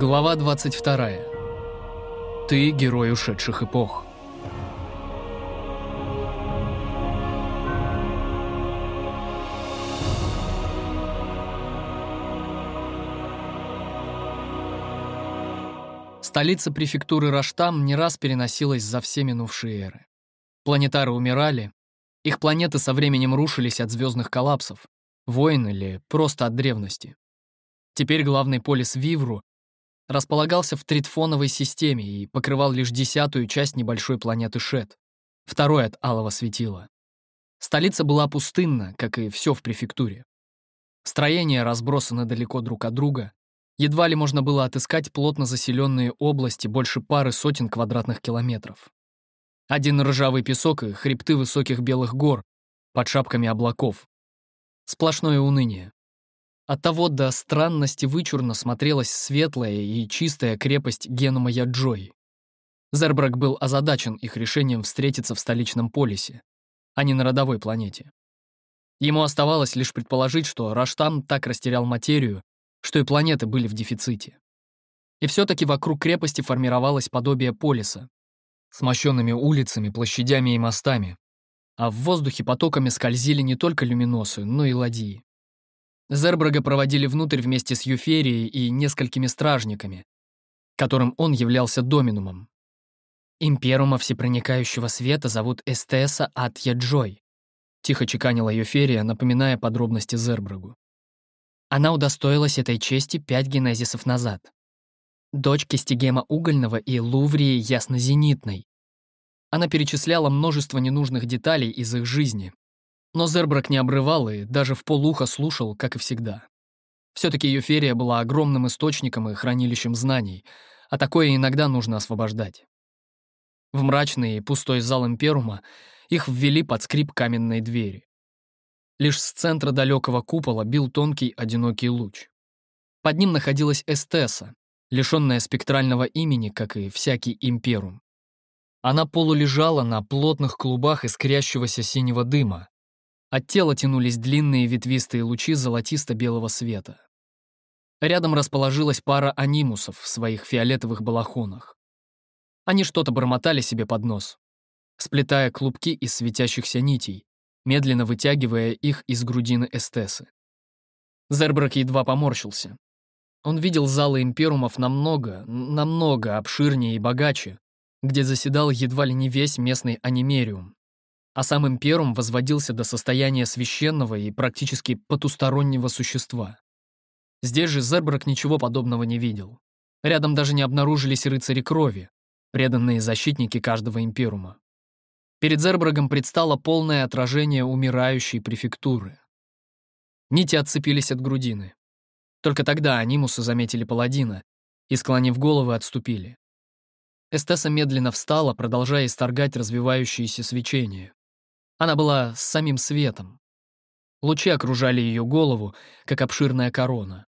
Глава 22. Ты герой ушедших эпох. Столица префектуры Раштам не раз переносилась за все минувшие эры. Планетары умирали, их планеты со временем рушились от звездных коллапсов, войн или просто от древности. Теперь главный полис Вивру располагался в тритфоновой системе и покрывал лишь десятую часть небольшой планеты Шет, второй от Алого светила. Столица была пустынна, как и все в префектуре. Строения разбросаны далеко друг от друга, едва ли можно было отыскать плотно заселенные области больше пары сотен квадратных километров. Один ржавый песок и хребты высоких белых гор под шапками облаков. Сплошное уныние. Оттого до странности вычурно смотрелась светлая и чистая крепость Генума Яджой. Зербрак был озадачен их решением встретиться в столичном полисе, а не на родовой планете. Ему оставалось лишь предположить, что Раштам так растерял материю, что и планеты были в дефиците. И все-таки вокруг крепости формировалось подобие полиса, с мощенными улицами, площадями и мостами, а в воздухе потоками скользили не только люминосы, но и ладьи. Зербрага проводили внутрь вместе с Юферией и несколькими стражниками, которым он являлся доминумом. «Имперума всепроникающего света зовут Эстеса от Яджой», тихо чеканила Юферия, напоминая подробности Зербрагу. Она удостоилась этой чести пять генезисов назад. Дочь Кестигема Угольного и Луврии Яснозенитной. Она перечисляла множество ненужных деталей из их жизни, но Зербрак не обрывал и даже в полухо слушал, как и всегда. Все-таки Юферия была огромным источником и хранилищем знаний, а такое иногда нужно освобождать. В мрачный и пустой зал Имперума их ввели под скрип каменной двери. Лишь с центра далекого купола бил тонкий одинокий луч. Под ним находилась Эстеса, лишенная спектрального имени, как и всякий Имперум. Она полулежала на плотных клубах искрящегося синего дыма, от тела тянулись длинные ветвистые лучи золотисто-белого света. Рядом расположилась пара анимусов в своих фиолетовых балахонах. Они что-то бормотали себе под нос, сплетая клубки из светящихся нитей, медленно вытягивая их из грудины эстесы. Зербрак едва поморщился. Он видел залы имперумов намного, намного обширнее и богаче, где заседал едва ли не весь местный анимериум, а самым первым возводился до состояния священного и практически потустороннего существа. Здесь же Зербрак ничего подобного не видел. Рядом даже не обнаружились рыцари крови, преданные защитники каждого имперума. Перед Зербрагом предстало полное отражение умирающей префектуры. Нити отцепились от грудины. Только тогда анимусы заметили паладина и, склонив головы, отступили. Эстеса медленно встала, продолжая исторгать развивающееся свечение. Она была с самим светом. Лучи окружали ее голову, как обширная корона.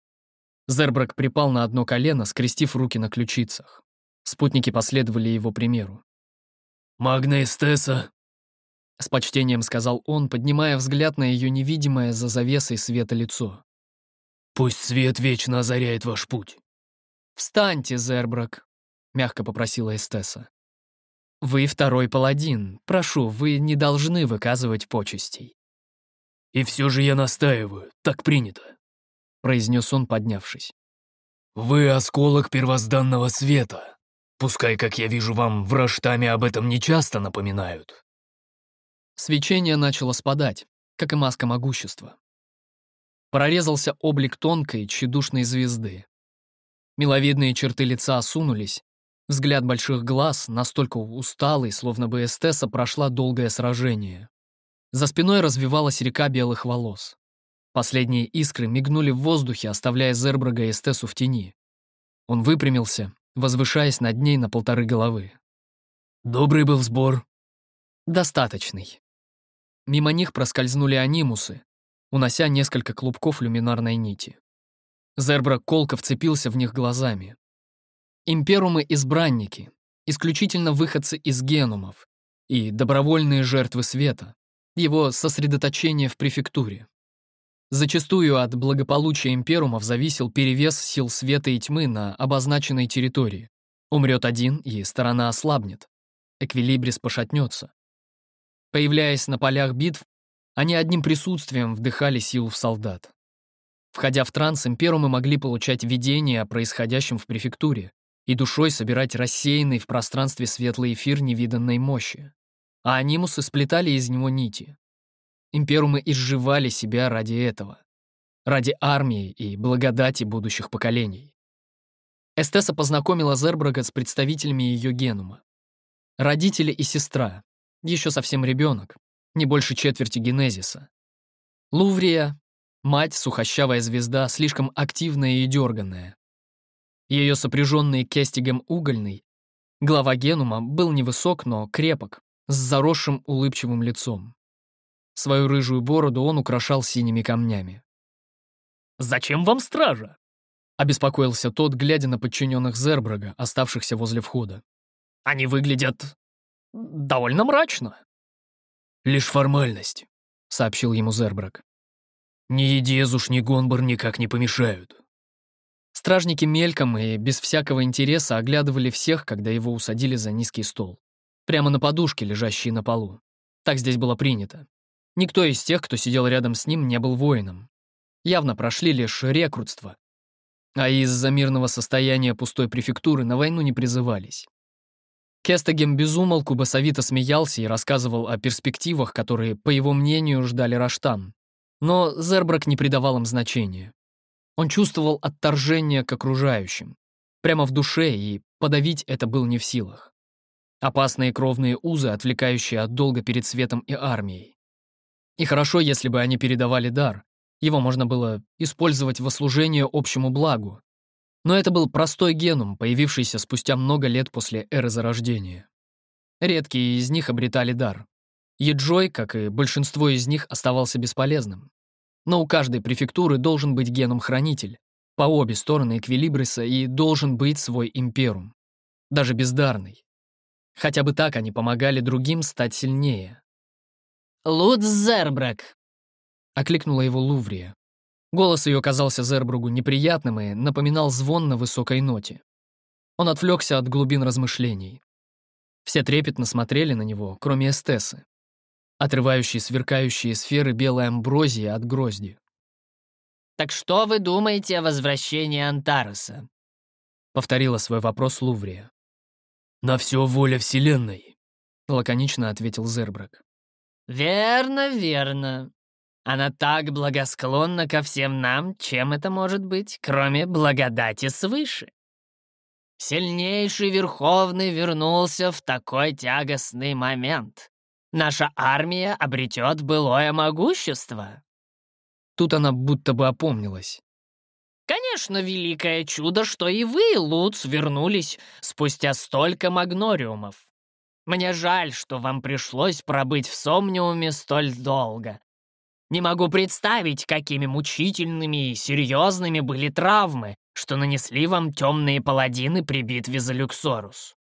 Зербрак припал на одно колено, скрестив руки на ключицах. Спутники последовали его примеру. «Магна Эстеса!» С почтением сказал он, поднимая взгляд на ее невидимое за завесой света лицо. «Пусть свет вечно озаряет ваш путь». «Встаньте, Зербрак», — мягко попросила Эстеса. Вы второй паладин. Прошу, вы не должны выказывать почестей. И все же я настаиваю, так принято, произнес он, поднявшись. Вы осколок первозданного света. Пускай, как я вижу, вам в Раштаме об этом нечасто напоминают. Свечение начало спадать, как и маска могущества. Прорезался облик тонкой, тщедушной звезды. Миловидные черты лица осунулись, Взгляд больших глаз, настолько усталый, словно бы Эстеса прошла долгое сражение. За спиной развивалась река белых волос. Последние искры мигнули в воздухе, оставляя Зербрага и Эстесу в тени. Он выпрямился, возвышаясь над ней на полторы головы. «Добрый был сбор». «Достаточный». Мимо них проскользнули анимусы, унося несколько клубков люминарной нити. Зербрак колко вцепился в них глазами. Имперумы-избранники, исключительно выходцы из генумов и добровольные жертвы света, его сосредоточение в префектуре. Зачастую от благополучия имперумов зависел перевес сил света и тьмы на обозначенной территории. Умрет один, и сторона ослабнет. Эквилибрис пошатнется. Появляясь на полях битв, они одним присутствием вдыхали силу в солдат. Входя в транс, имперумы могли получать видение о происходящем в префектуре и душой собирать рассеянный в пространстве светлый эфир невиданной мощи. А анимусы сплетали из него нити. Имперумы изживали себя ради этого. Ради армии и благодати будущих поколений. Эстеса познакомила Зербрага с представителями ее генума. Родители и сестра, еще совсем ребенок, не больше четверти генезиса. Луврия, мать, сухощавая звезда, слишком активная и дерганная. Ее сопряженный кестигом угольный, глава генума, был невысок, но крепок, с заросшим улыбчивым лицом. Свою рыжую бороду он украшал синими камнями. «Зачем вам стража?» — обеспокоился тот, глядя на подчиненных Зербрага, оставшихся возле входа. «Они выглядят довольно мрачно». «Лишь формальность», — сообщил ему Зербраг. «Ни Едезуш, ни Гонбар никак не помешают». Стражники мельком и без всякого интереса оглядывали всех, когда его усадили за низкий стол. Прямо на подушке, лежащей на полу. Так здесь было принято. Никто из тех, кто сидел рядом с ним, не был воином. Явно прошли лишь рекрутство. А из-за мирного состояния пустой префектуры на войну не призывались. Кестагем безумолку басовито смеялся и рассказывал о перспективах, которые, по его мнению, ждали Раштан. Но Зербрак не придавал им значения. Он чувствовал отторжение к окружающим. Прямо в душе, и подавить это был не в силах. Опасные кровные узы, отвлекающие от долга перед светом и армией. И хорошо, если бы они передавали дар. Его можно было использовать во служение общему благу. Но это был простой генум, появившийся спустя много лет после эры Зарождения. Редкие из них обретали дар. Еджой, как и большинство из них, оставался бесполезным. Но у каждой префектуры должен быть геном-хранитель, по обе стороны эквилибриса, и должен быть свой имперум. Даже бездарный. Хотя бы так они помогали другим стать сильнее. «Луц Зербрак!» — окликнула его Луврия. Голос ее казался Зербругу неприятным и напоминал звон на высокой ноте. Он отвлекся от глубин размышлений. Все трепетно смотрели на него, кроме эстесы, отрывающие сверкающие сферы белой амброзии от грозди. «Так что вы думаете о возвращении Антареса?» — повторила свой вопрос Луврия. «На все воля Вселенной», — лаконично ответил Зербрак. «Верно, верно. Она так благосклонна ко всем нам, чем это может быть, кроме благодати свыше. Сильнейший Верховный вернулся в такой тягостный момент. Наша армия обретет былое могущество». Тут она будто бы опомнилась. «Конечно, великое чудо, что и вы, Луц, вернулись спустя столько магнориумов. Мне жаль, что вам пришлось пробыть в Сомниуме столь долго. Не могу представить, какими мучительными и серьезными были травмы, что нанесли вам темные паладины при битве за Люксорус.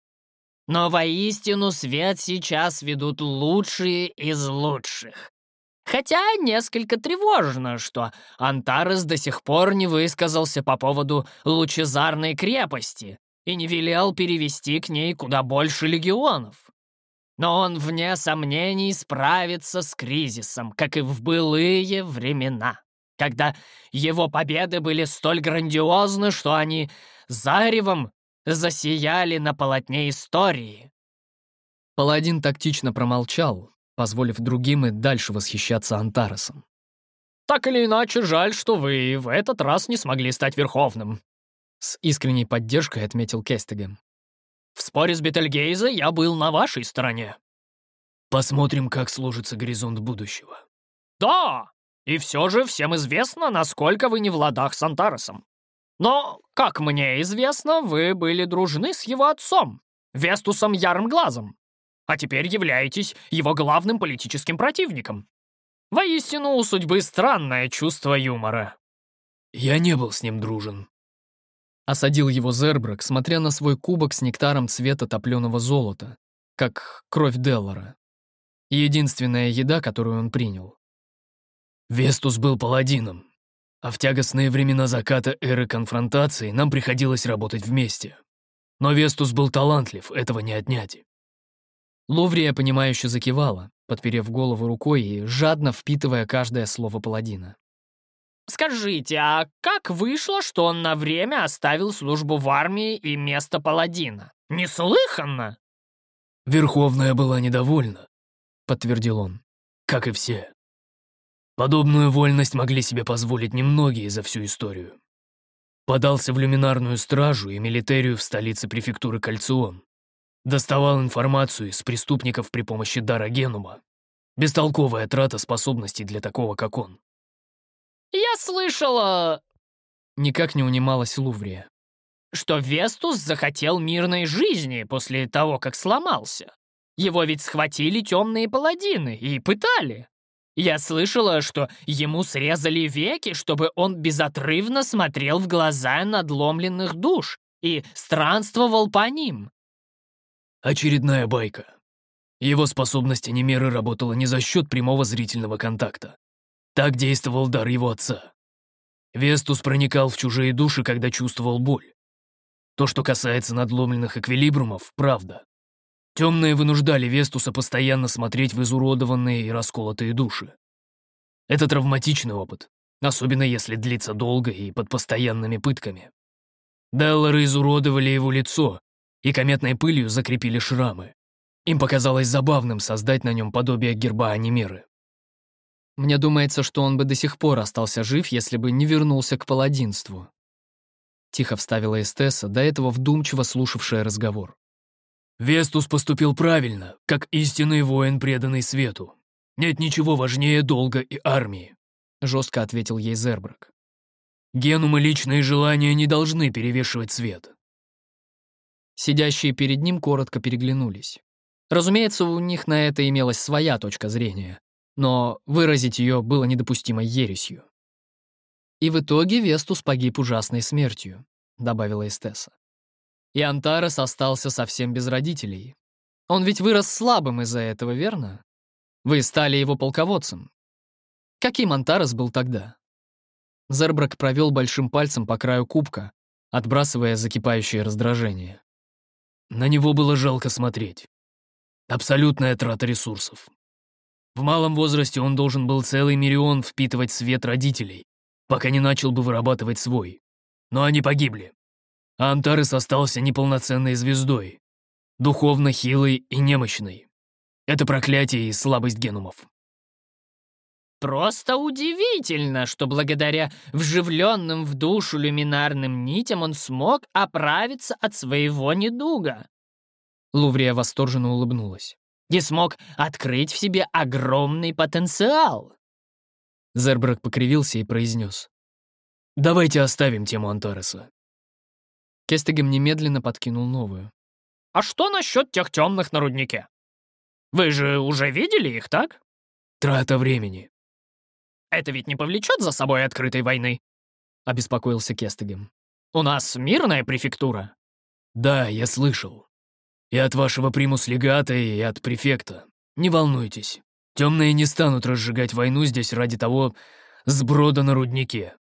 Но воистину свет сейчас ведут лучшие из лучших. Хотя несколько тревожно, что Антарес до сих пор не высказался по поводу лучезарной крепости и не велел перевести к ней куда больше легионов. Но он, вне сомнений, справится с кризисом, как и в былые времена, когда его победы были столь грандиозны, что они заревом засияли на полотне истории. Паладин тактично промолчал, позволив другим и дальше восхищаться Антаресом. «Так или иначе, жаль, что вы в этот раз не смогли стать Верховным», с искренней поддержкой отметил Кестегем. В споре с Бетельгейзе я был на вашей стороне». «Посмотрим, как сложится горизонт будущего». «Да, и все же всем известно, насколько вы не в ладах с Антаресом. Но, как мне известно, вы были дружны с его отцом, Вестусом Ярым Глазом, а теперь являетесь его главным политическим противником. Воистину, у судьбы странное чувство юмора». «Я не был с ним дружен», Осадил его Зербрак, смотря на свой кубок с нектаром цвета топленого золота, как кровь Деллара. Единственная еда, которую он принял. Вестус был паладином, а в тягостные времена заката эры конфронтации нам приходилось работать вместе. Но Вестус был талантлив, этого не отнять. Луврия, понимающе закивала, подперев голову рукой и жадно впитывая каждое слово паладина. «Скажите, а как вышло, что он на время оставил службу в армии и место паладина? Неслыханно!» «Верховная была недовольна», — подтвердил он, — «как и все. Подобную вольность могли себе позволить немногие за всю историю. Подался в люминарную стражу и милитерию в столице префектуры Кальцион. Доставал информацию из преступников при помощи дара Генума. Бестолковая трата способностей для такого, как он. «Я слышала...» Никак не унималась Луврия. «Что Вестус захотел мирной жизни после того, как сломался. Его ведь схватили темные паладины и пытали. Я слышала, что ему срезали веки, чтобы он безотрывно смотрел в глаза надломленных душ и странствовал по ним. Очередная байка. Его способность анимеры работала не за счет прямого зрительного контакта. Так действовал дар его отца. Вестус проникал в чужие души, когда чувствовал боль. То, что касается надломленных эквилибрумов, правда. Темные вынуждали Вестуса постоянно смотреть в изуродованные и расколотые души. Это травматичный опыт, особенно если длится долго и под постоянными пытками. Деллары изуродовали его лицо, и кометной пылью закрепили шрамы. Им показалось забавным создать на нем подобие герба Анимеры. Мне думается, что он бы до сих пор остался жив, если бы не вернулся к паладинству. Тихо вставила Эстесса, до этого вдумчиво слушавшая разговор. Вестус поступил правильно, как истинный воин, преданный свету. Нет ничего важнее долга и армии, жестко ответил ей Зербрак. Генумы личные желания не должны перевешивать свет. Сидящие перед ним коротко переглянулись. Разумеется, у них на это имелась своя точка зрения, но выразить ее было недопустимой ересью. «И в итоге Вестус погиб ужасной смертью», — добавила Эстеса. «И Антарес остался совсем без родителей. Он ведь вырос слабым из-за этого, верно? Вы стали его полководцем. Каким Антарес был тогда?» Зербрак провел большим пальцем по краю кубка, отбрасывая закипающее раздражение. На него было жалко смотреть. Абсолютная трата ресурсов. В малом возрасте он должен был целый миллион впитывать свет родителей, пока не начал бы вырабатывать свой. Но они погибли. А Антарес остался неполноценной звездой, духовно хилой и немощной. Это проклятие и слабость генумов. Просто удивительно, что благодаря вживленным в душу люминарным нитям он смог оправиться от своего недуга. Луврия восторженно улыбнулась. И смог открыть в себе огромный потенциал. Зербрак покривился и произнес. «Давайте оставим тему Антареса». Кестегем немедленно подкинул новую. «А что насчет тех темных на руднике? Вы же уже видели их, так?» «Трата времени», это ведь не повлечет за собой открытой войны?» — обеспокоился Кестегем. «У нас мирная префектура». «Да, я слышал. И от вашего примус-легата, и от префекта. Не волнуйтесь. Темные не станут разжигать войну здесь ради того сброда на руднике.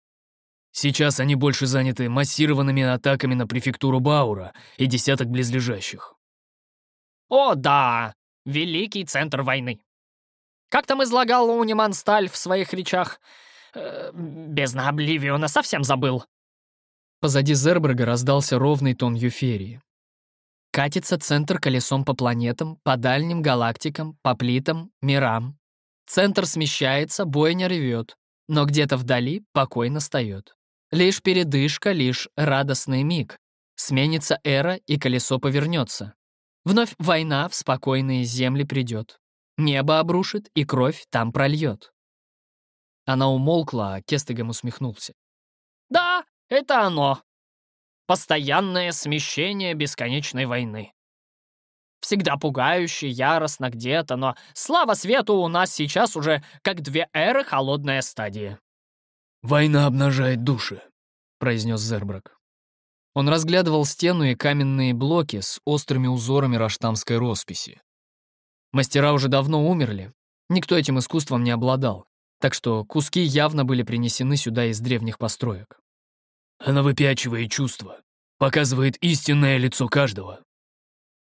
Сейчас они больше заняты массированными атаками на префектуру Баура и десяток близлежащих». «О, да! Великий центр войны. Как там излагал Униман Сталь в своих речах? Э, бездна Обливиона совсем забыл. Позади Зерберга раздался ровный тон Юферии. Катится центр колесом по планетам, по дальним галактикам, по плитам, мирам. Центр смещается, бойня ревет, но где-то вдали покой настает. Лишь передышка, лишь радостный миг. Сменится эра, и колесо повернется. Вновь война в спокойные земли придет. Небо обрушит и кровь там прольет. Она умолкла, а Кестегем усмехнулся. «Да, это оно. Постоянное смещение бесконечной войны. Всегда пугающе, яростно где-то, но слава свету у нас сейчас уже как две эры холодная стадия». «Война обнажает души», — произнес Зербрак. Он разглядывал стену и каменные блоки с острыми узорами раштамской росписи. Мастера уже давно умерли. Никто этим искусством не обладал. так что куски явно были принесены сюда из древних построек. Она выпячивает чувства, показывает истинное лицо каждого.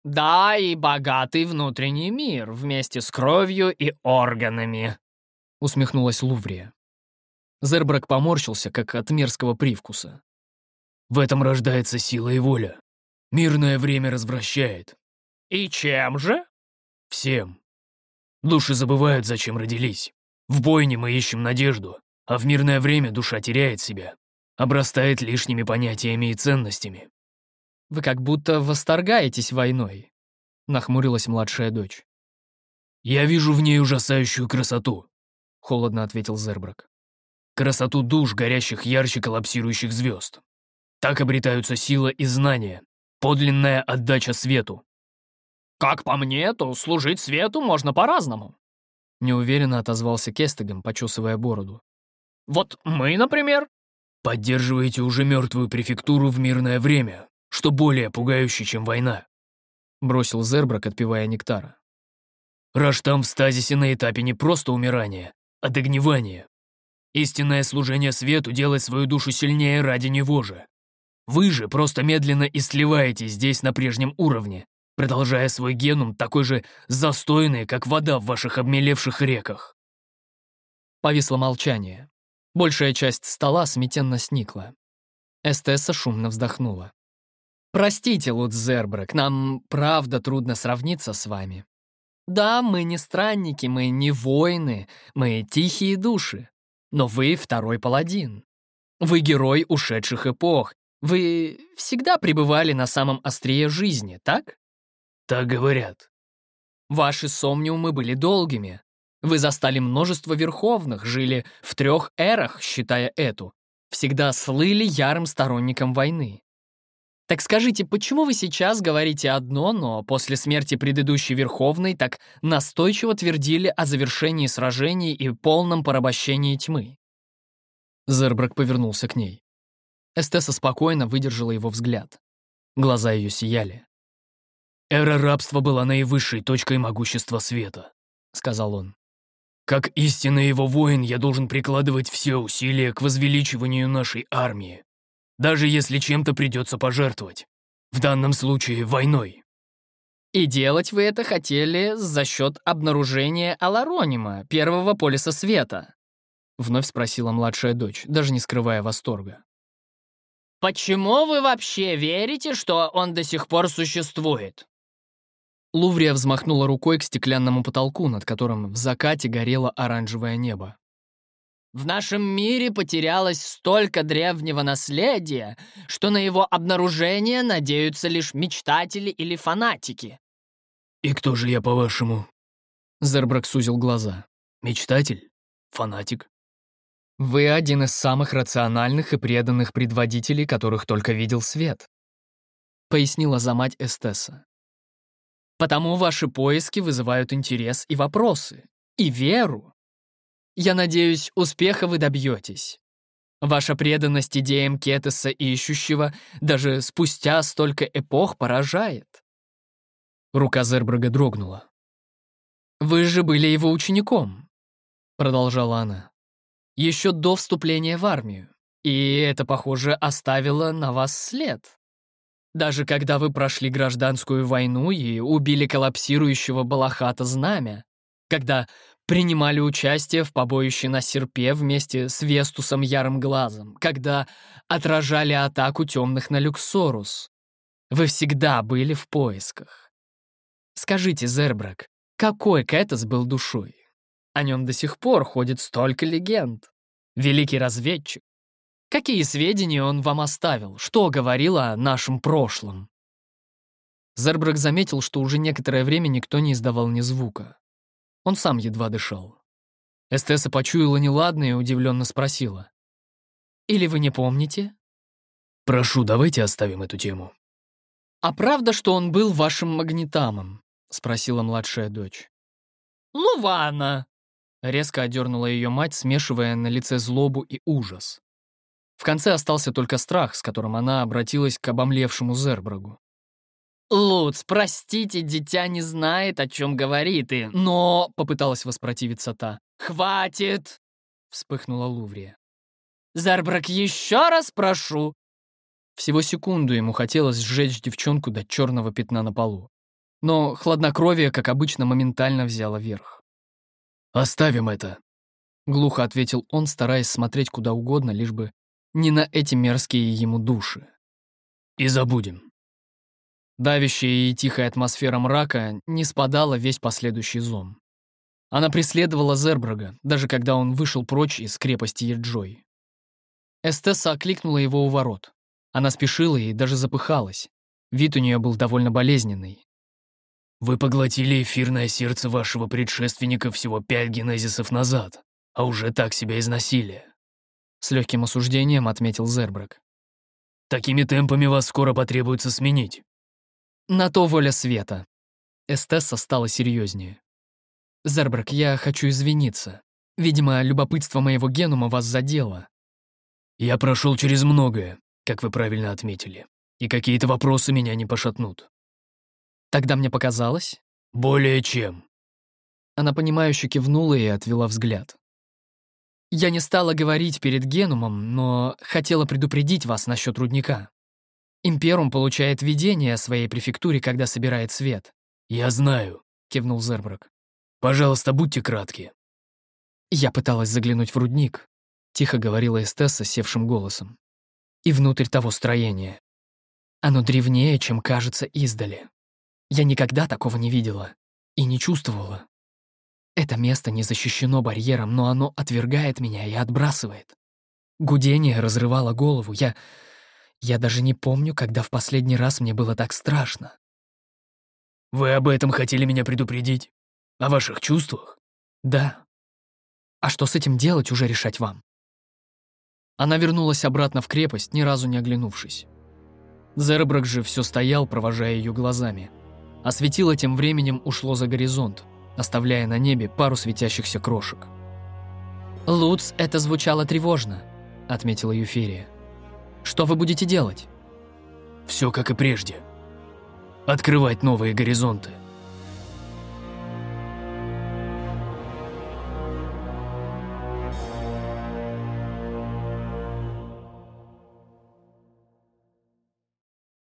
Да, и богатый внутренний мир вместе с кровью и органами. Усмехнулась Луврия. Зербрак поморщился, как от мерзкого привкуса. В этом рождается сила и воля. Мирное время развращает. И чем же? Всем. Души забывают, зачем родились. В бойне мы ищем надежду, а в мирное время душа теряет себя, обрастает лишними понятиями и ценностями. «Вы как будто восторгаетесь войной», — нахмурилась младшая дочь. «Я вижу в ней ужасающую красоту», — холодно ответил Зербрак. «Красоту душ, горящих ярче коллапсирующих звезд. Так обретаются сила и знания, подлинная отдача свету». «Как по мне, то служить свету можно по-разному», Неуверенно отозвался Кестегом, почесывая бороду. «Вот мы, например?» «Поддерживаете уже мертвую префектуру в мирное время, что более пугающе, чем война», бросил Зербрак, отпивая нектара. «Раштам в стазисе на этапе не просто умирания, а догнивания. Истинное служение свету делает свою душу сильнее ради него же. Вы же просто медленно и сливаетесь здесь на прежнем уровне, продолжая свой генум такой же застойный, как вода в ваших обмелевших реках. Повисло молчание. Большая часть стола сметенно сникла. Эстесса шумно вздохнула. «Простите, Лутзербрак, нам правда трудно сравниться с вами. Да, мы не странники, мы не воины, мы тихие души. Но вы второй паладин. Вы герой ушедших эпох. Вы всегда пребывали на самом острие жизни, так? Так говорят. Ваши сомниумы были долгими. Вы застали множество верховных, жили в трех эрах, считая эту. Всегда слыли ярым сторонником войны. Так скажите, почему вы сейчас говорите одно, но после смерти предыдущей Верховной так настойчиво твердили о завершении сражений и полном порабощении тьмы? Зербрак повернулся к ней. Эстеса спокойно выдержала его взгляд. Глаза ее сияли. «Эра рабства была наивысшей точкой могущества света», — сказал он. «Как истинный его воин я должен прикладывать все усилия к возвеличиванию нашей армии, даже если чем-то придется пожертвовать. В данном случае войной». «И делать вы это хотели за счет обнаружения Аларонима, первого полиса света?» — вновь спросила младшая дочь, даже не скрывая восторга. «Почему вы вообще верите, что он до сих пор существует?» Луврия взмахнула рукой к стеклянному потолку, над которым в закате горело оранжевое небо. В нашем мире потерялось столько древнего наследия, что на его обнаружение надеются лишь мечтатели или фанатики. «И кто же я, по-вашему?» Зербрак сузил глаза. «Мечтатель? Фанатик?» «Вы один из самых рациональных и преданных предводителей, которых только видел свет», пояснила за мать Эстесса. Потому ваши поиски вызывают интерес и вопросы, и веру. Я надеюсь, успеха вы добьетесь. Ваша преданность идеям Кетеса и ищущего даже спустя столько эпох поражает. Рука Зербрага дрогнула. «Вы же были его учеником», — продолжала она, «еще до вступления в армию, и это, похоже, оставило на вас след. Даже когда вы прошли гражданскую войну и убили коллапсирующего Балахата знамя, когда принимали участие в побоище на серпе вместе с Вестусом Ярым Глазом, когда отражали атаку темных на Люксорус. Вы всегда были в поисках. Скажите, Зербрак, какой Кэтос был душой? О нем до сих пор ходит столько легенд. Великий разведчик, Какие сведения он вам оставил? Что говорил о нашем прошлом?» Зербрак заметил, что уже некоторое время никто не издавал ни звука. Он сам едва дышал. Эстесса почуяла неладное и удивленно спросила. «Или вы не помните?» «Прошу, давайте оставим эту тему». «А правда, что он был вашим магнитамом?» — спросила младшая дочь. «Лувана!» — резко одернула ее мать, смешивая на лице злобу и ужас. В конце остался только страх, с которым она обратилась к обомлевшему Зербрагу. «Луц, простите, дитя не знает, о чем говорит и...» «Но...» — попыталась воспротивиться та. «Хватит!» вспыхнула Луврия. «Зарбрак, еще раз прошу!» Всего секунду ему хотелось сжечь девчонку до черного пятна на полу. Но хладнокровие, как обычно, моментально взяло верх. «Оставим это», — глухо ответил он, стараясь смотреть куда угодно, лишь бы не на эти мерзкие ему души. «И забудем». Давящая и тихая атмосфера мрака не спадала весь последующий зом. Она преследовала Зербрага, даже когда он вышел прочь из крепости Еджой. Эстесса окликнула его у ворот. Она спешила и даже запыхалась. Вид у нее был довольно болезненный. «Вы поглотили эфирное сердце вашего предшественника всего пять генезисов назад, а уже так себя износили», — с легким осуждением отметил Зербрак. «Такими темпами вас скоро потребуется сменить». «На то воля света». Эстесса стала серьезнее. «Зербрак, я хочу извиниться. Видимо, любопытство моего генума вас задело». «Я прошел через многое, как вы правильно отметили, и какие-то вопросы меня не пошатнут». «Тогда мне показалось?» «Более чем». Она понимающе кивнула и отвела взгляд. «Я не стала говорить перед Генумом, но хотела предупредить вас насчет рудника. Имперум получает видение о своей префектуре, когда собирает свет». «Я знаю», — кивнул Зербрак. Пожалуйста, будьте кратки». «Я пыталась заглянуть в рудник», — тихо говорила Эстесса севшим голосом. «И внутрь того строения. Оно древнее, чем кажется издали. Я никогда такого не видела и не чувствовала. Это место не защищено барьером, но оно отвергает меня и отбрасывает. Гудение разрывало голову. Я... Я даже не помню, когда в последний раз мне было так страшно. «Вы об этом хотели меня предупредить?» О ваших чувствах? Да. А что с этим делать, уже решать вам. Она вернулась обратно в крепость, ни разу не оглянувшись. Зербрак же все стоял, провожая ее глазами. А светило тем временем ушло за горизонт, оставляя на небе пару светящихся крошек. «Луц, это звучало тревожно», — отметила Юферия. «Что вы будете делать?» «Все как и прежде. Открывать новые горизонты».